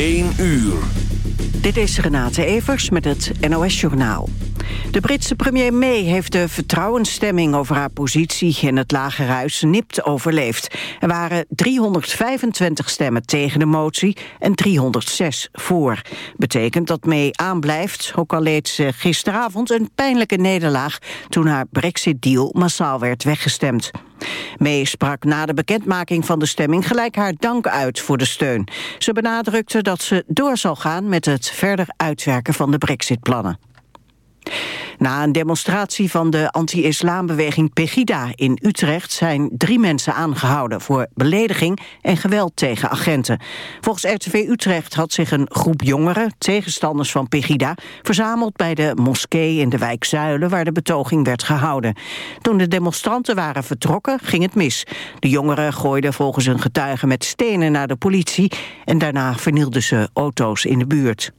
1 uur. Dit is Renate Evers met het NOS Journaal. De Britse premier May heeft de vertrouwensstemming over haar positie in het Lagerhuis nipt overleefd. Er waren 325 stemmen tegen de motie en 306 voor. Betekent dat May aanblijft, ook al leed ze gisteravond een pijnlijke nederlaag toen haar brexit-deal massaal werd weggestemd. May sprak na de bekendmaking van de stemming gelijk haar dank uit voor de steun. Ze benadrukte dat ze door zal gaan met het verder uitwerken van de brexit-plannen. Na een demonstratie van de anti-islambeweging Pegida in Utrecht zijn drie mensen aangehouden voor belediging en geweld tegen agenten. Volgens RTV Utrecht had zich een groep jongeren, tegenstanders van Pegida, verzameld bij de moskee in de wijk Zuilen waar de betoging werd gehouden. Toen de demonstranten waren vertrokken ging het mis. De jongeren gooiden volgens een getuige met stenen naar de politie en daarna vernielden ze auto's in de buurt.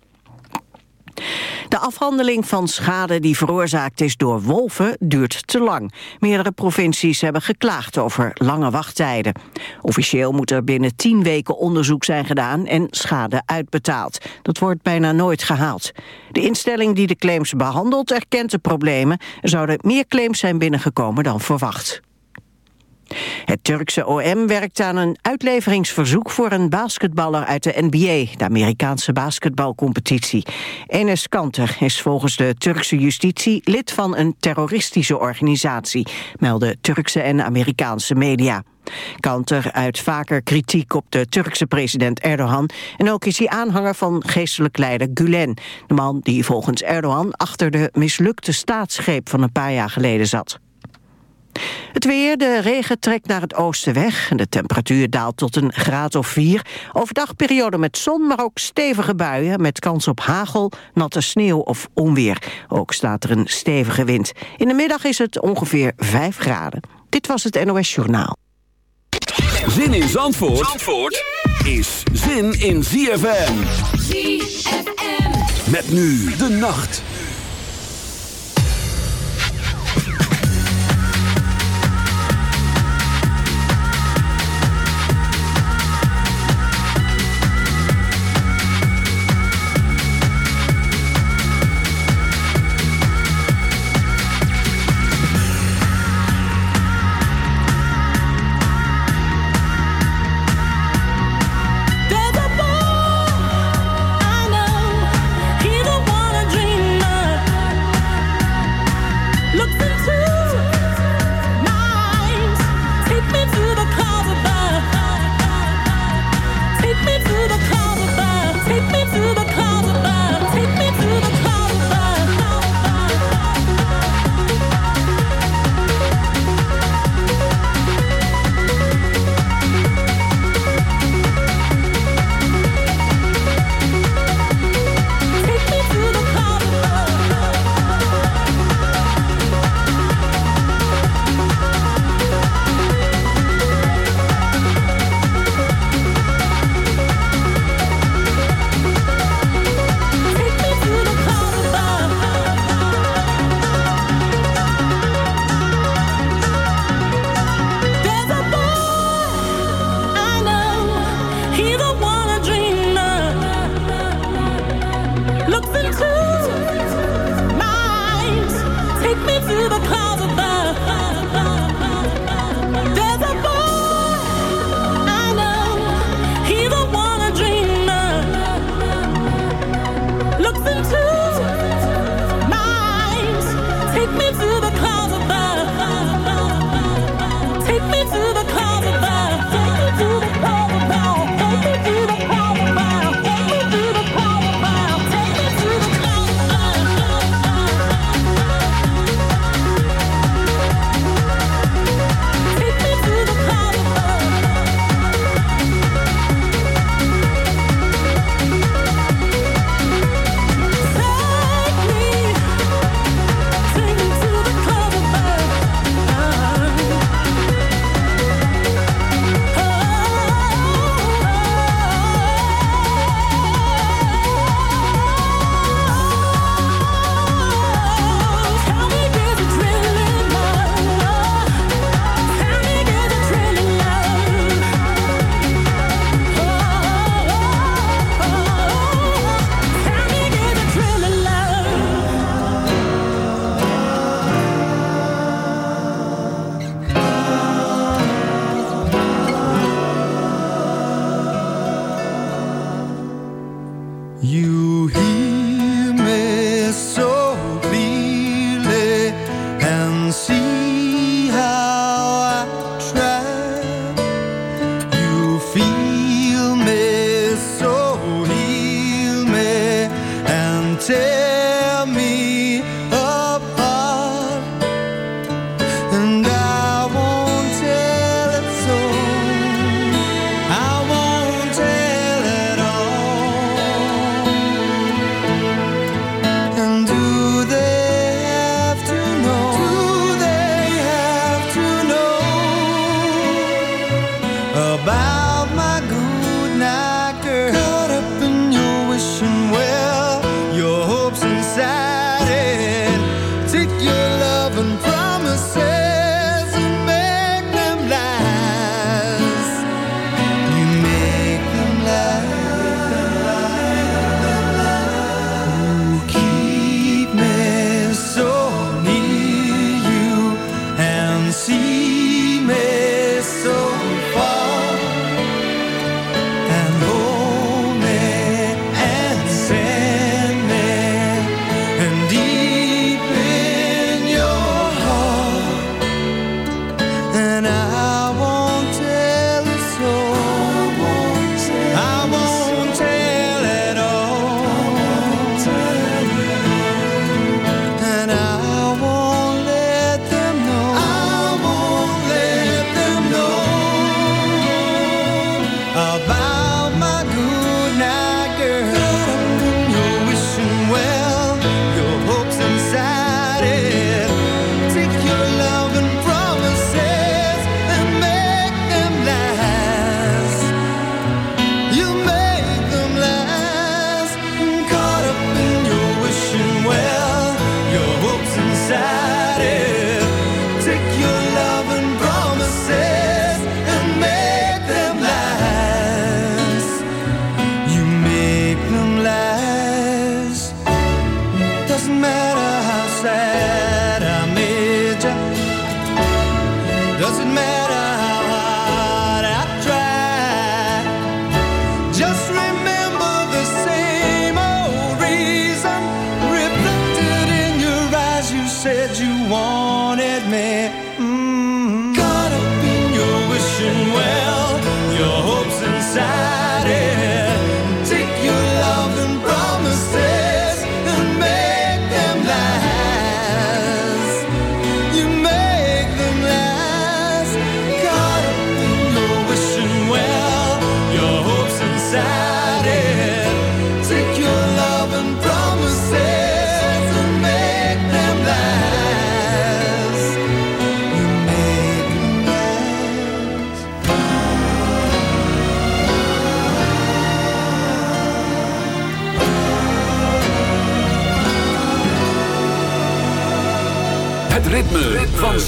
De afhandeling van schade die veroorzaakt is door wolven duurt te lang. Meerdere provincies hebben geklaagd over lange wachttijden. Officieel moet er binnen tien weken onderzoek zijn gedaan en schade uitbetaald. Dat wordt bijna nooit gehaald. De instelling die de claims behandelt erkent de problemen. Er zouden meer claims zijn binnengekomen dan verwacht. Het Turkse OM werkt aan een uitleveringsverzoek voor een basketballer uit de NBA, de Amerikaanse basketbalcompetitie. Enes Kanter is volgens de Turkse justitie lid van een terroristische organisatie, melden Turkse en Amerikaanse media. Kanter uit vaker kritiek op de Turkse president Erdogan... en ook is hij aanhanger van geestelijk leider Gulen... de man die volgens Erdogan achter de mislukte staatsgreep van een paar jaar geleden zat. Het weer, de regen trekt naar het oosten weg. De temperatuur daalt tot een graad of vier. Overdag periode met zon, maar ook stevige buien... met kans op hagel, natte sneeuw of onweer. Ook staat er een stevige wind. In de middag is het ongeveer 5 graden. Dit was het NOS Journaal. Zin in Zandvoort, Zandvoort is zin in ZFM. ZFM. Met nu de nacht. Van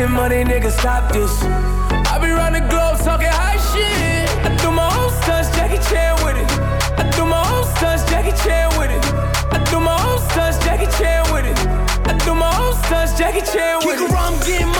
getting money, nigga, stop this. I be round the globe talking high shit. I do my own stunts, Jackie Chan with it. I do my own stunts, Jackie Chan with it. I do my own stunts, Jackie Chan with it. I do my own stunts, Jackie Chan with it. Kick around, I'm getting money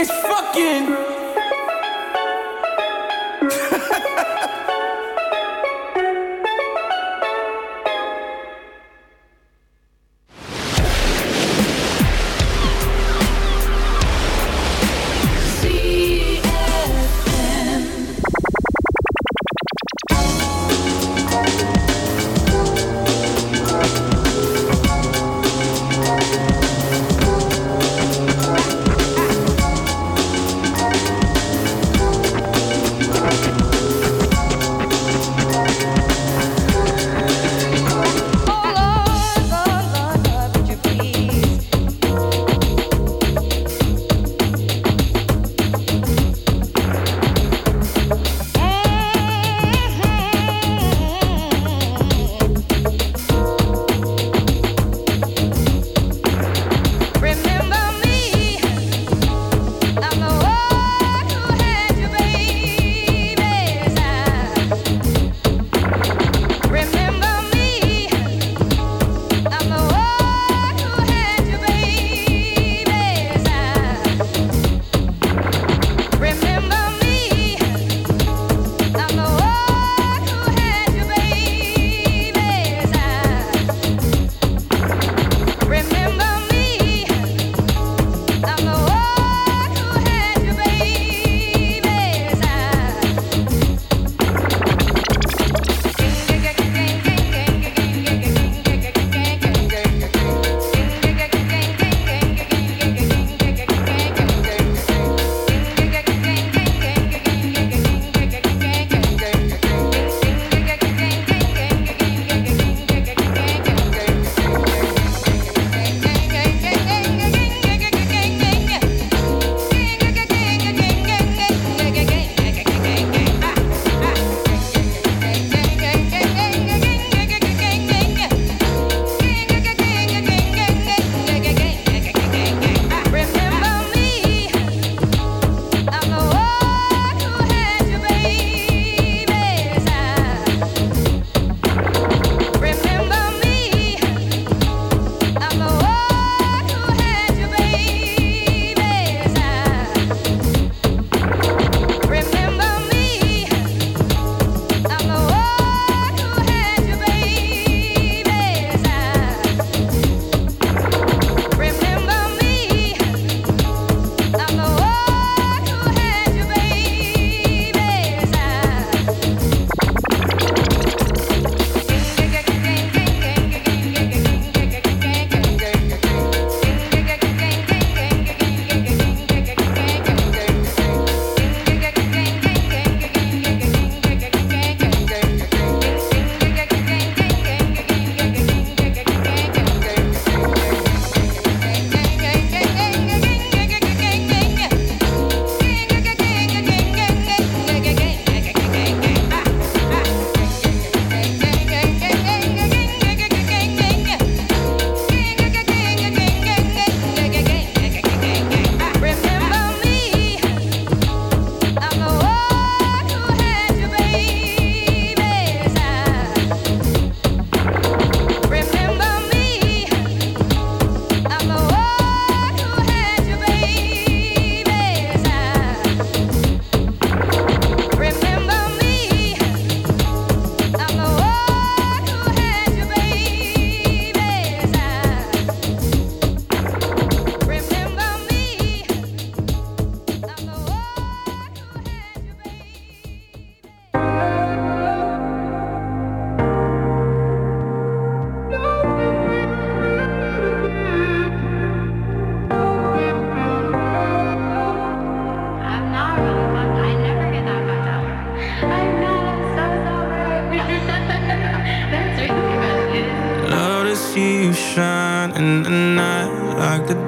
It's fucking. shine in the night like the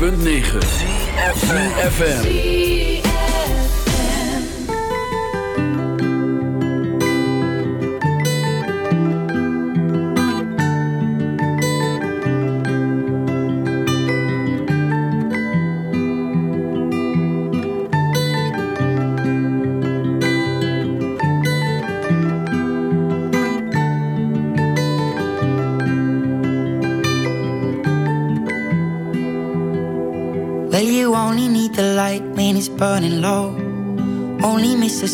Bündnis.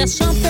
É champanhe.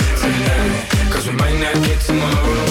might get tomorrow.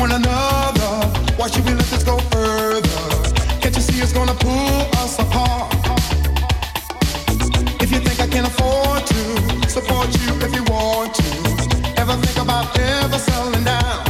one another. Why should we let this go further? Can't you see it's gonna pull us apart? If you think I can afford to support you if you want to, ever think about ever selling down?